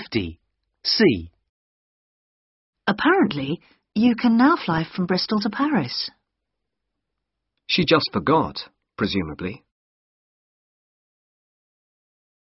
50. C. Apparently, you can now fly from Bristol to Paris. She just forgot, presumably.